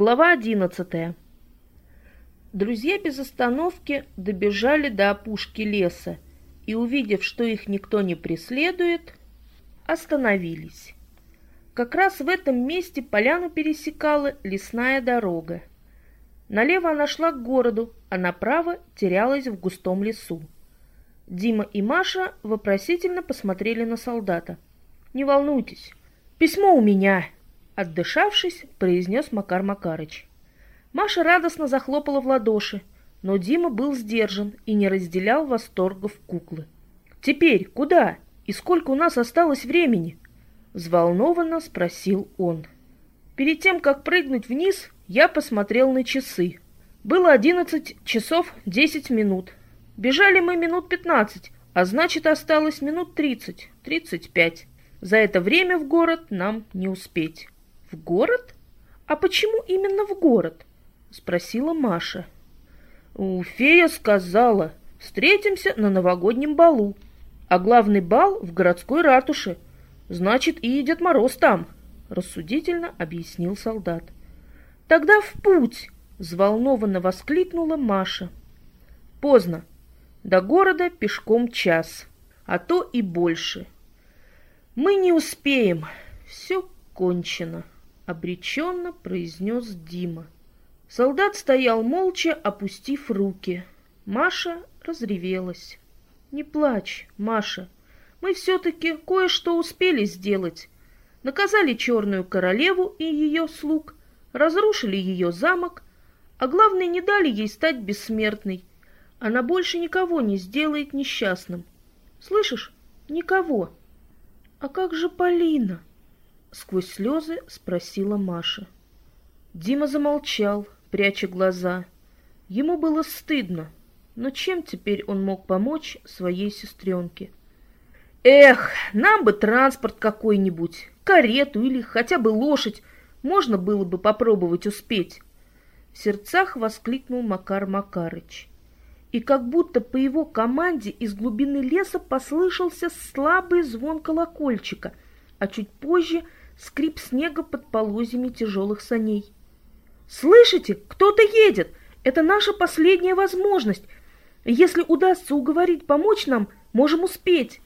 Глава одиннадцатая. Друзья без остановки добежали до опушки леса и, увидев, что их никто не преследует, остановились. Как раз в этом месте поляну пересекала лесная дорога. Налево она шла к городу, а направо терялась в густом лесу. Дима и Маша вопросительно посмотрели на солдата. «Не волнуйтесь, письмо у меня!» Отдышавшись, произнес Макар Макарыч. Маша радостно захлопала в ладоши, но Дима был сдержан и не разделял восторгов куклы. «Теперь куда? И сколько у нас осталось времени?» Взволнованно спросил он. Перед тем, как прыгнуть вниз, я посмотрел на часы. Было одиннадцать часов десять минут. Бежали мы минут пятнадцать, а значит осталось минут тридцать, тридцать пять. За это время в город нам не успеть. «В город? А почему именно в город?» — спросила Маша. У «Фея сказала, встретимся на новогоднем балу, а главный бал в городской ратуше. Значит, и Дед Мороз там», — рассудительно объяснил солдат. «Тогда в путь!» — взволнованно воскликнула Маша. «Поздно. До города пешком час, а то и больше. Мы не успеем. Все кончено» обреченно произнес Дима. Солдат стоял молча, опустив руки. Маша разревелась. «Не плачь, Маша. Мы все-таки кое-что успели сделать. Наказали черную королеву и ее слуг, разрушили ее замок, а главное, не дали ей стать бессмертной. Она больше никого не сделает несчастным. Слышишь? Никого. А как же Полина?» Сквозь слезы спросила Маша. Дима замолчал, пряча глаза. Ему было стыдно, но чем теперь он мог помочь своей сестренке? Эх, нам бы транспорт какой-нибудь, карету или хотя бы лошадь, можно было бы попробовать успеть. В сердцах воскликнул Макар Макарыч. И как будто по его команде из глубины леса послышался слабый звон колокольчика, а чуть позже — скрип снега под полозьями тяжелых саней. «Слышите, кто-то едет! Это наша последняя возможность! Если удастся уговорить помочь нам, можем успеть!»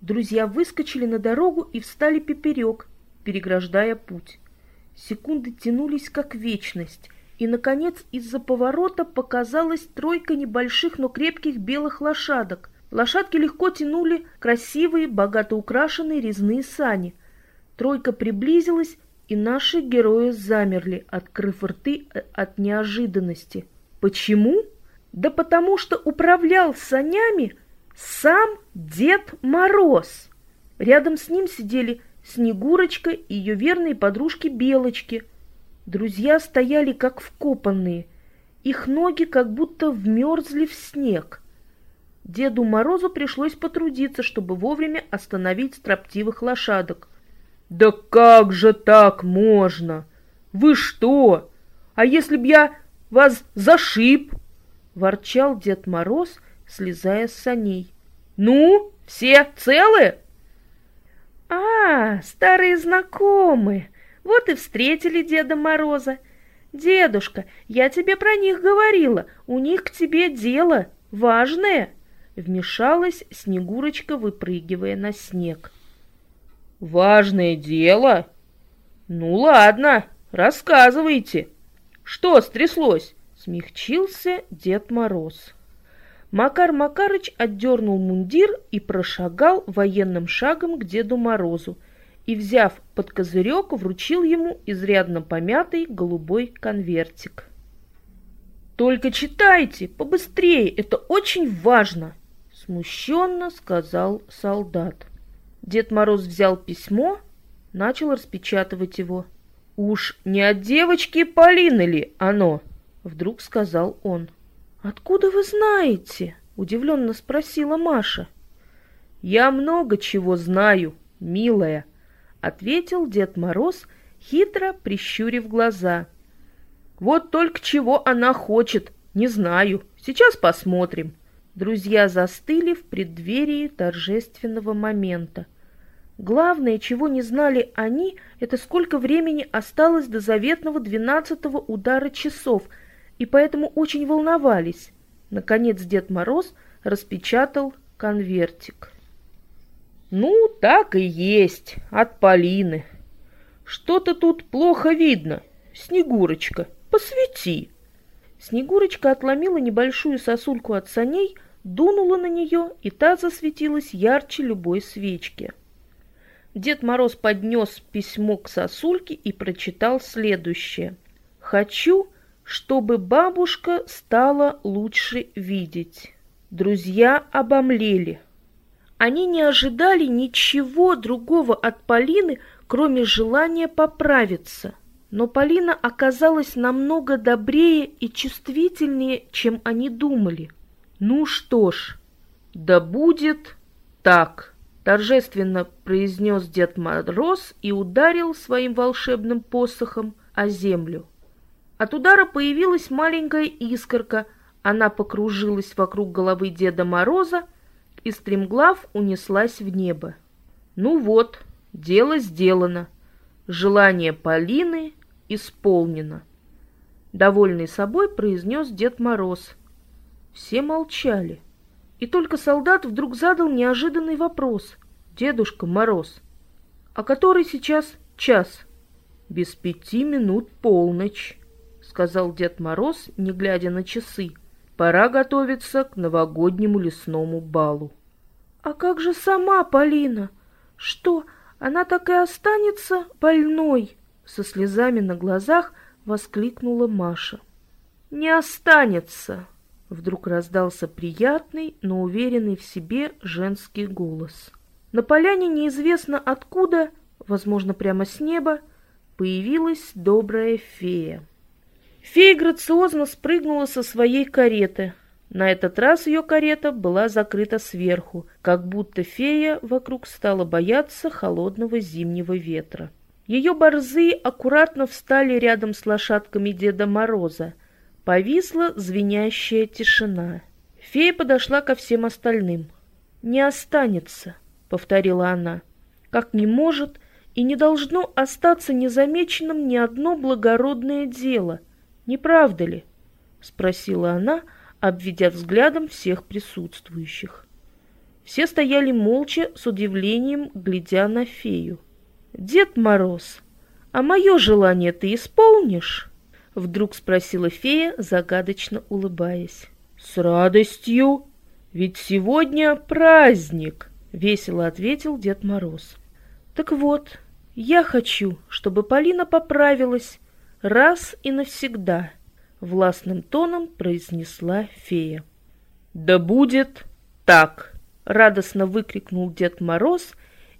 Друзья выскочили на дорогу и встали поперек, переграждая путь. Секунды тянулись как вечность, и, наконец, из-за поворота показалась тройка небольших, но крепких белых лошадок. Лошадки легко тянули красивые, богато украшенные резные сани. Тройка приблизилась, и наши герои замерли, открыв рты э, от неожиданности. Почему? Да потому что управлял санями сам Дед Мороз. Рядом с ним сидели Снегурочка и ее верные подружки Белочки. Друзья стояли как вкопанные. Их ноги как будто вмерзли в снег. Деду Морозу пришлось потрудиться, чтобы вовремя остановить строптивых лошадок. «Да как же так можно? Вы что? А если б я вас зашиб?» Ворчал Дед Мороз, слезая с саней. «Ну, все целы?» «А, старые знакомые! Вот и встретили Деда Мороза. Дедушка, я тебе про них говорила, у них к тебе дело важное!» Вмешалась Снегурочка, выпрыгивая на снег. Важное дело? Ну ладно, рассказывайте. Что стряслось? Смягчился Дед Мороз. Макар Макарыч отдернул мундир и прошагал военным шагом к Деду Морозу и, взяв под козырек, вручил ему изрядно помятый голубой конвертик. «Только читайте, побыстрее, это очень важно!» Смущенно сказал солдат. Дед Мороз взял письмо, начал распечатывать его. «Уж не от девочки Полины ли оно?» — вдруг сказал он. «Откуда вы знаете?» — удивленно спросила Маша. «Я много чего знаю, милая», — ответил Дед Мороз, хитро прищурив глаза. «Вот только чего она хочет, не знаю. Сейчас посмотрим». Друзья застыли в преддверии торжественного момента. Главное, чего не знали они, это сколько времени осталось до заветного двенадцатого удара часов, и поэтому очень волновались. Наконец Дед Мороз распечатал конвертик. «Ну, так и есть, от Полины. Что-то тут плохо видно. Снегурочка, посвети!» Снегурочка отломила небольшую сосульку от саней, дунула на нее, и та засветилась ярче любой свечки. Дед Мороз поднес письмо к сосульке и прочитал следующее. «Хочу, чтобы бабушка стала лучше видеть». Друзья обомлели. Они не ожидали ничего другого от Полины, кроме желания поправиться. Но Полина оказалась намного добрее и чувствительнее, чем они думали. «Ну что ж, да будет так!» торжественно произнес Дед Мороз и ударил своим волшебным посохом о землю. От удара появилась маленькая искорка, она покружилась вокруг головы Деда Мороза и стремглав унеслась в небо. Ну вот, дело сделано, желание Полины исполнено. Довольный собой произнес Дед Мороз. Все молчали. И только солдат вдруг задал неожиданный вопрос. «Дедушка Мороз, а который сейчас час?» «Без пяти минут полночь», — сказал Дед Мороз, не глядя на часы. «Пора готовиться к новогоднему лесному балу». «А как же сама Полина? Что, она так и останется больной?» Со слезами на глазах воскликнула Маша. «Не останется!» Вдруг раздался приятный, но уверенный в себе женский голос. На поляне неизвестно откуда, возможно, прямо с неба, появилась добрая фея. Фея грациозно спрыгнула со своей кареты. На этот раз ее карета была закрыта сверху, как будто фея вокруг стала бояться холодного зимнего ветра. Ее борзы аккуратно встали рядом с лошадками Деда Мороза, Повисла звенящая тишина. Фея подошла ко всем остальным. «Не останется», — повторила она, — «как не может и не должно остаться незамеченным ни одно благородное дело. Не правда ли?» — спросила она, обведя взглядом всех присутствующих. Все стояли молча, с удивлением, глядя на фею. «Дед Мороз, а мое желание ты исполнишь?» Вдруг спросила фея, загадочно улыбаясь. «С радостью! Ведь сегодня праздник!» — весело ответил Дед Мороз. «Так вот, я хочу, чтобы Полина поправилась раз и навсегда», — властным тоном произнесла фея. «Да будет так!» — радостно выкрикнул Дед Мороз,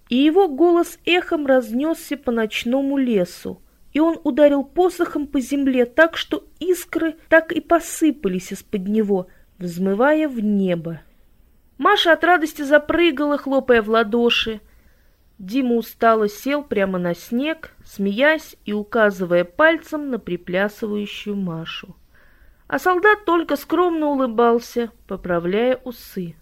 и его голос эхом разнесся по ночному лесу, и он ударил посохом по земле так, что искры так и посыпались из-под него, взмывая в небо. Маша от радости запрыгала, хлопая в ладоши. Дима устало сел прямо на снег, смеясь и указывая пальцем на приплясывающую Машу. А солдат только скромно улыбался, поправляя усы.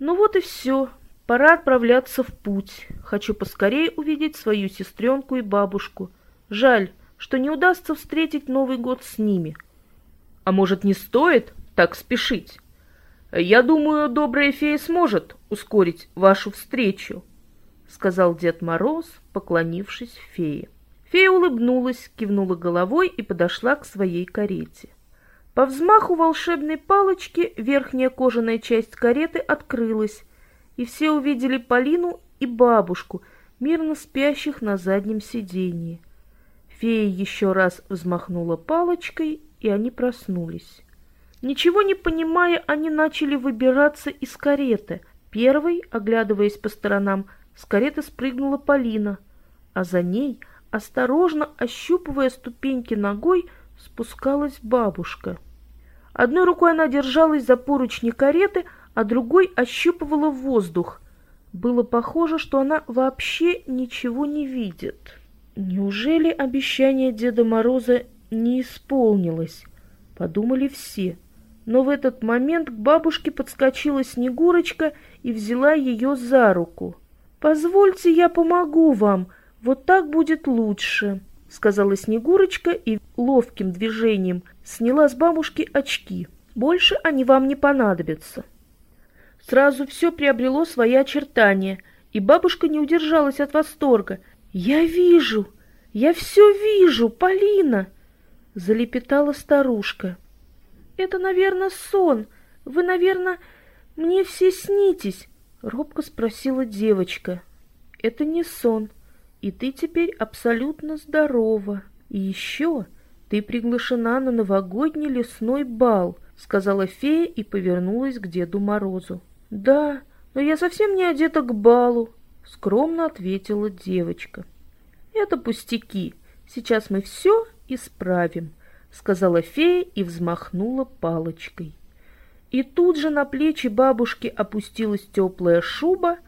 Ну вот и все, пора отправляться в путь. Хочу поскорее увидеть свою сестренку и бабушку — Жаль, что не удастся встретить Новый год с ними. А может, не стоит так спешить? Я думаю, добрая фея сможет ускорить вашу встречу, сказал Дед Мороз, поклонившись фее. Фея улыбнулась, кивнула головой и подошла к своей карете. По взмаху волшебной палочки верхняя кожаная часть кареты открылась, и все увидели Полину и бабушку, мирно спящих на заднем сиденье. Фея еще раз взмахнула палочкой, и они проснулись. Ничего не понимая, они начали выбираться из кареты. Первой, оглядываясь по сторонам, с кареты спрыгнула Полина, а за ней, осторожно ощупывая ступеньки ногой, спускалась бабушка. Одной рукой она держалась за поручни кареты, а другой ощупывала воздух. Было похоже, что она вообще ничего не видит. Неужели обещание Деда Мороза не исполнилось? Подумали все. Но в этот момент к бабушке подскочила Снегурочка и взяла ее за руку. «Позвольте, я помогу вам, вот так будет лучше», — сказала Снегурочка и ловким движением сняла с бабушки очки. «Больше они вам не понадобятся». Сразу все приобрело свои очертания, и бабушка не удержалась от восторга. «Я вижу! Я все вижу, Полина!» — залепетала старушка. «Это, наверное, сон. Вы, наверное, мне все снитесь», — робко спросила девочка. «Это не сон, и ты теперь абсолютно здорова. И еще ты приглашена на новогодний лесной бал», — сказала фея и повернулась к Деду Морозу. «Да, но я совсем не одета к балу», — скромно ответила девочка. «Это пустяки. Сейчас мы все исправим», — сказала фея и взмахнула палочкой. И тут же на плечи бабушки опустилась теплая шуба,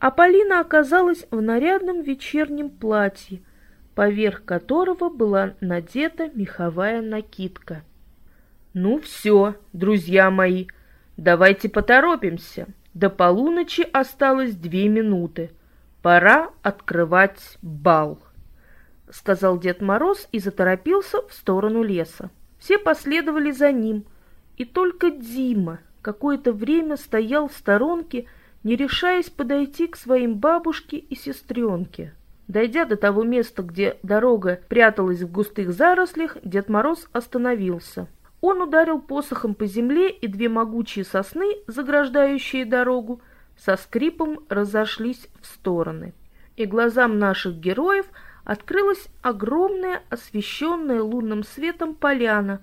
а Полина оказалась в нарядном вечернем платье, поверх которого была надета меховая накидка. «Ну все, друзья мои», Давайте поторопимся. До полуночи осталось две минуты. Пора открывать бал, — сказал Дед Мороз и заторопился в сторону леса. Все последовали за ним, и только Дима какое-то время стоял в сторонке, не решаясь подойти к своим бабушке и сестренке. Дойдя до того места, где дорога пряталась в густых зарослях, Дед Мороз остановился — он ударил посохом по земле, и две могучие сосны, заграждающие дорогу, со скрипом разошлись в стороны. И глазам наших героев открылась огромная, освещенная лунным светом поляна,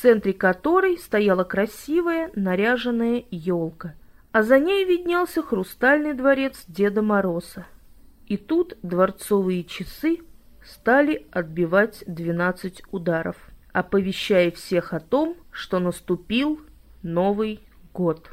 в центре которой стояла красивая, наряженная елка, а за ней виднелся хрустальный дворец Деда Мороза. И тут дворцовые часы стали отбивать двенадцать ударов оповещая всех о том, что наступил Новый год.